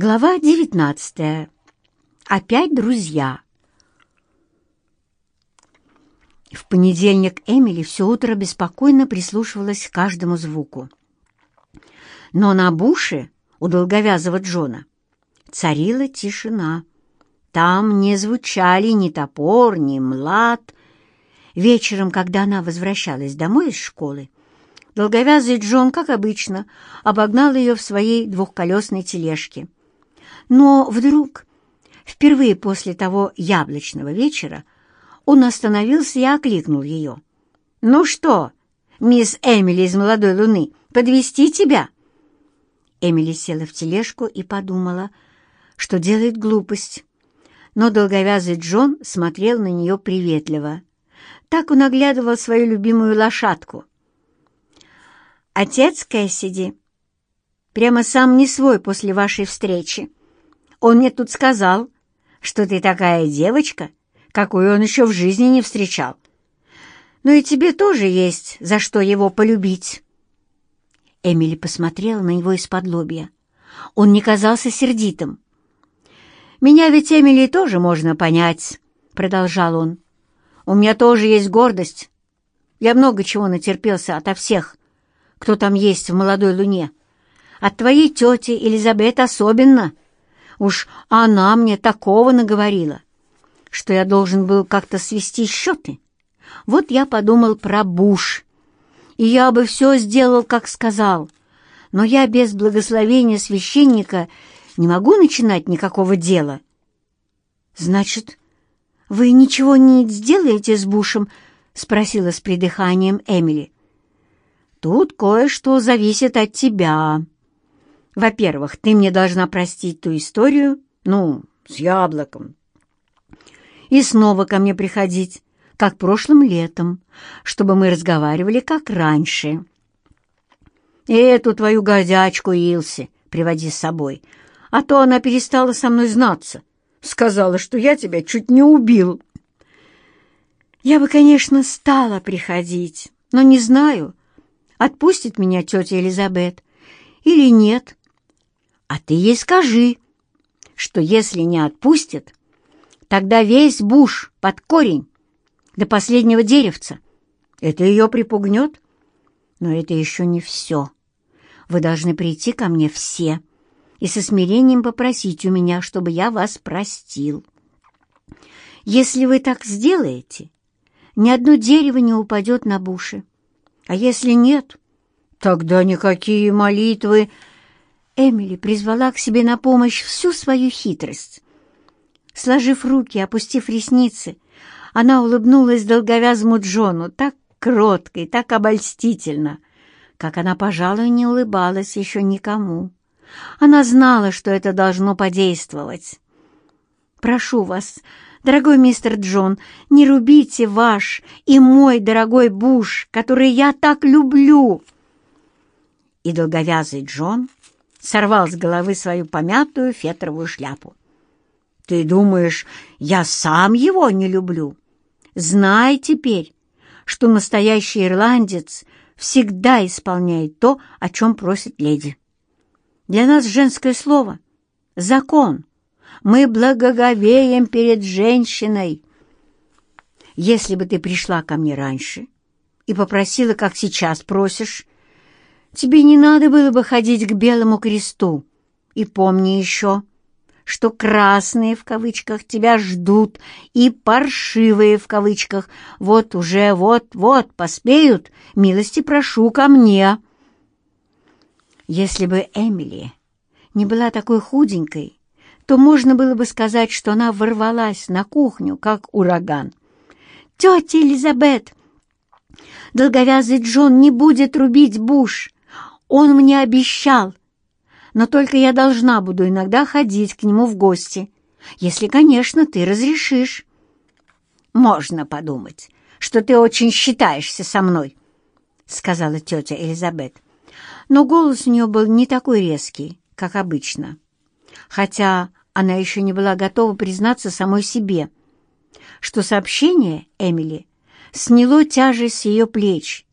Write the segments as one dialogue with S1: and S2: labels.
S1: Глава девятнадцатая. Опять друзья. В понедельник Эмили все утро беспокойно прислушивалась к каждому звуку. Но на буше у долговязого Джона царила тишина. Там не звучали ни топор, ни млад. Вечером, когда она возвращалась домой из школы, долговязый Джон, как обычно, обогнал ее в своей двухколесной тележке. Но вдруг, впервые после того яблочного вечера, он остановился и окликнул ее. «Ну что, мисс Эмили из «Молодой луны», подвести тебя?» Эмили села в тележку и подумала, что делает глупость. Но долговязый Джон смотрел на нее приветливо. Так он оглядывал свою любимую лошадку. «Отец Кэссиди прямо сам не свой после вашей встречи. Он мне тут сказал, что ты такая девочка, какую он еще в жизни не встречал. Но и тебе тоже есть за что его полюбить». Эмили посмотрела на него из-под лобья. Он не казался сердитым. «Меня ведь, Эмили, тоже можно понять», — продолжал он. «У меня тоже есть гордость. Я много чего натерпелся ото всех, кто там есть в молодой луне. От твоей тети Элизабет особенно. Уж она мне такого наговорила, что я должен был как-то свести счеты. Вот я подумал про Буш» и я бы все сделал, как сказал. Но я без благословения священника не могу начинать никакого дела. Значит, вы ничего не сделаете с Бушем? спросила с придыханием Эмили. Тут кое-что зависит от тебя. Во-первых, ты мне должна простить ту историю, ну, с яблоком, и снова ко мне приходить как прошлым летом, чтобы мы разговаривали как раньше. И эту твою годячку, Илси, приводи с собой, а то она перестала со мной знаться. Сказала, что я тебя чуть не убил. Я бы, конечно, стала приходить, но не знаю, отпустит меня тетя Элизабет или нет. А ты ей скажи, что если не отпустит, тогда весь буш под корень до последнего деревца. Это ее припугнет. Но это еще не все. Вы должны прийти ко мне все и со смирением попросить у меня, чтобы я вас простил. Если вы так сделаете, ни одно дерево не упадет на буши. А если нет, тогда никакие молитвы... Эмили призвала к себе на помощь всю свою хитрость. Сложив руки, опустив ресницы, она улыбнулась долговязому Джону так кротко и так обольстительно, как она, пожалуй, не улыбалась еще никому. Она знала, что это должно подействовать. «Прошу вас, дорогой мистер Джон, не рубите ваш и мой дорогой Буш, который я так люблю!» И долговязый Джон сорвал с головы свою помятую фетровую шляпу. «Ты думаешь, я сам его не люблю?» Знай теперь, что настоящий ирландец всегда исполняет то, о чем просит леди. Для нас женское слово — закон. Мы благоговеем перед женщиной. Если бы ты пришла ко мне раньше и попросила, как сейчас просишь, тебе не надо было бы ходить к Белому кресту. И помни еще — что красные в кавычках тебя ждут и паршивые в кавычках вот уже вот-вот поспеют, милости прошу ко мне. Если бы Эмили не была такой худенькой, то можно было бы сказать, что она ворвалась на кухню, как ураган. «Тетя Элизабет, долговязый Джон не будет рубить буш. Он мне обещал, но только я должна буду иногда ходить к нему в гости, если, конечно, ты разрешишь. Можно подумать, что ты очень считаешься со мной, сказала тетя Элизабет. Но голос у нее был не такой резкий, как обычно, хотя она еще не была готова признаться самой себе, что сообщение Эмили сняло тяжесть ее плеч,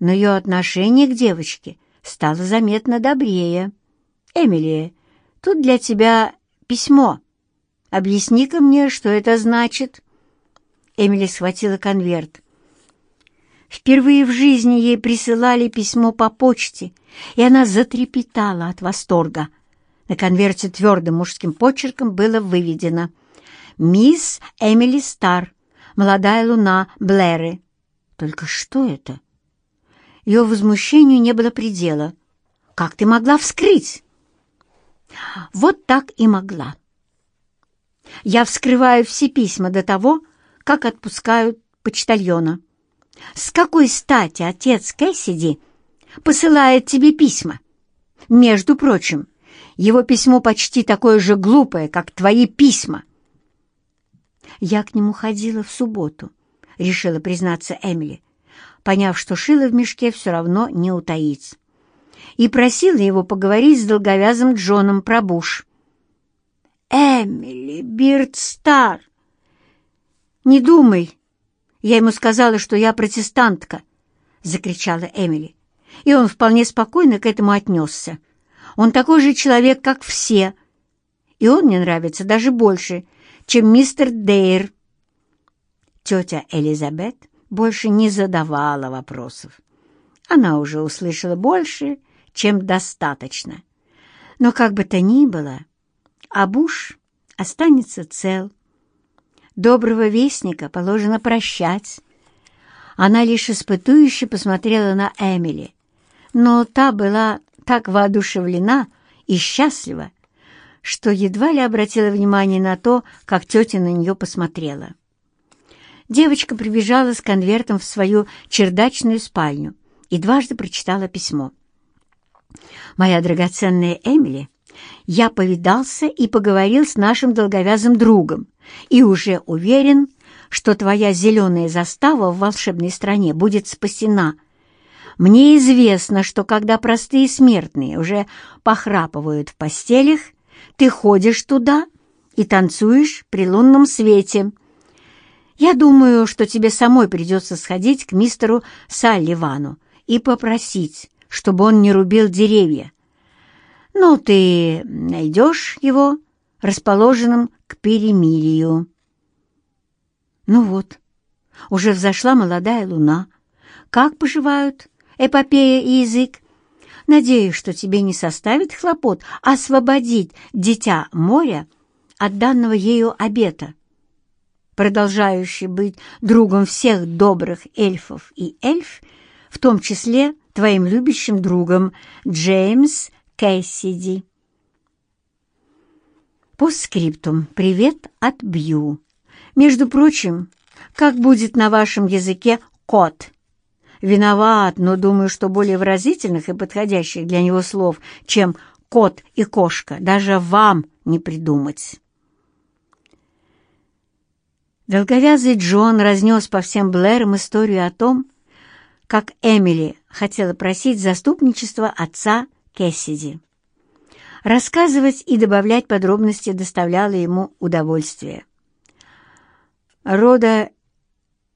S1: но ее отношение к девочке стало заметно добрее. «Эмили, тут для тебя письмо. Объясни-ка мне, что это значит». Эмили схватила конверт. Впервые в жизни ей присылали письмо по почте, и она затрепетала от восторга. На конверте твердым мужским почерком было выведено «Мисс Эмили Стар, молодая луна Блэры». Только что это? Ее возмущению не было предела. «Как ты могла вскрыть?» «Вот так и могла. Я вскрываю все письма до того, как отпускают почтальона. С какой стати отец Кэссиди посылает тебе письма? Между прочим, его письмо почти такое же глупое, как твои письма. Я к нему ходила в субботу, решила признаться Эмили, поняв, что шило в мешке все равно не утаить, и просила его поговорить с долговязым Джоном про Буш. «Эмили Бирдстар!» «Не думай, я ему сказала, что я протестантка!» — закричала Эмили, и он вполне спокойно к этому отнесся. Он такой же человек, как все, и он мне нравится даже больше, чем мистер Дейр. Тетя Элизабет больше не задавала вопросов. Она уже услышала больше, чем достаточно. Но как бы то ни было, Абуш останется цел. Доброго вестника положено прощать. Она лишь испытующе посмотрела на Эмили, но та была так воодушевлена и счастлива, что едва ли обратила внимание на то, как тетя на нее посмотрела. Девочка прибежала с конвертом в свою чердачную спальню и дважды прочитала письмо. «Моя драгоценная Эмили, я повидался и поговорил с нашим долговязым другом и уже уверен, что твоя зеленая застава в волшебной стране будет спасена — мне известно, что когда простые смертные уже похрапывают в постелях, ты ходишь туда и танцуешь при лунном свете. Я думаю, что тебе самой придется сходить к мистеру Салливану и попросить, чтобы он не рубил деревья. Ну, ты найдешь его расположенным к перемирию. Ну вот, уже взошла молодая луна. Как поживают эпопея и язык. Надеюсь, что тебе не составит хлопот освободить дитя моря от данного ею обета, продолжающий быть другом всех добрых эльфов и эльф, в том числе твоим любящим другом Джеймс Кэссиди. Постскриптум. Привет от Бью. Между прочим, как будет на вашем языке кот? Виноват, но думаю, что более выразительных и подходящих для него слов, чем «кот» и «кошка», даже вам не придумать. Долговязый Джон разнес по всем Блэрам историю о том, как Эмили хотела просить заступничество отца Кэссиди. Рассказывать и добавлять подробности доставляло ему удовольствие. Рода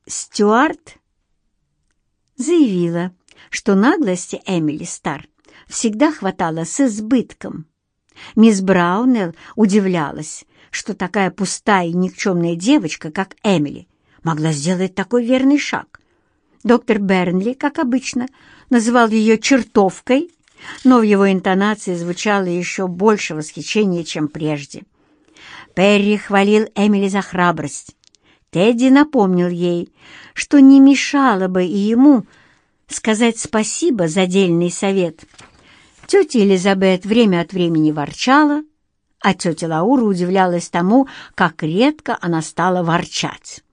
S1: Стюарт заявила, что наглости Эмили Стар всегда хватало с избытком. Мисс Браунелл удивлялась, что такая пустая и никчемная девочка, как Эмили, могла сделать такой верный шаг. Доктор Бернли, как обычно, называл ее «чертовкой», но в его интонации звучало еще больше восхищения, чем прежде. Перри хвалил Эмили за храбрость, Тедди напомнил ей, что не мешало бы и ему сказать спасибо за дельный совет. Тетя Элизабет время от времени ворчала, а тетя Лаура удивлялась тому, как редко она стала ворчать.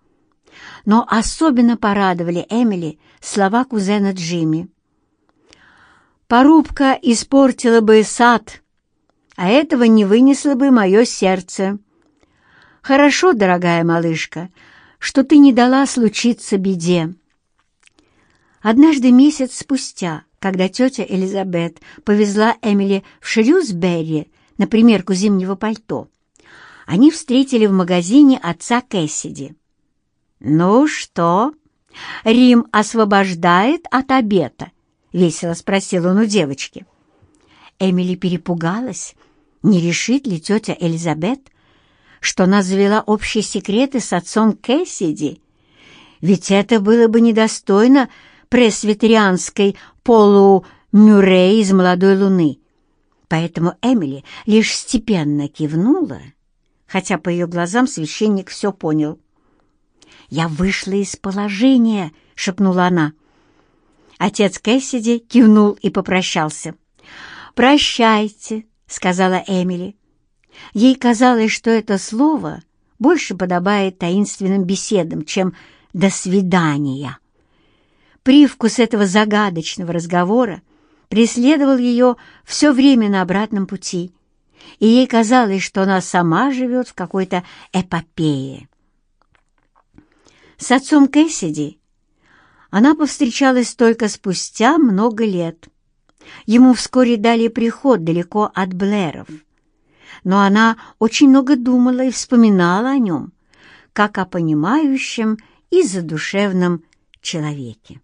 S1: Но особенно порадовали Эмили слова кузена Джимми. «Порубка испортила бы сад, а этого не вынесло бы мое сердце. Хорошо, дорогая малышка, что ты не дала случиться беде. Однажды месяц спустя, когда тетя Элизабет повезла Эмили в Шрюсберри на примерку зимнего пальто, они встретили в магазине отца Кэссиди. «Ну что, Рим освобождает от обета?» — весело спросил он у девочки. Эмили перепугалась Не решит ли тетя Элизабет, что она завела общие секреты с отцом Кэссиди? Ведь это было бы недостойно пресвитерианской полу Мюррей из «Молодой луны». Поэтому Эмили лишь степенно кивнула, хотя по ее глазам священник все понял. «Я вышла из положения», — шепнула она. Отец Кэссиди кивнул и попрощался. «Прощайте», — сказала Эмили. Ей казалось, что это слово больше подобает таинственным беседам, чем «до свидания». Привкус этого загадочного разговора преследовал ее все время на обратном пути, и ей казалось, что она сама живет в какой-то эпопее. С отцом Кэссиди она повстречалась только спустя много лет. Ему вскоре дали приход далеко от Блэров, но она очень много думала и вспоминала о нем, как о понимающем и задушевном человеке.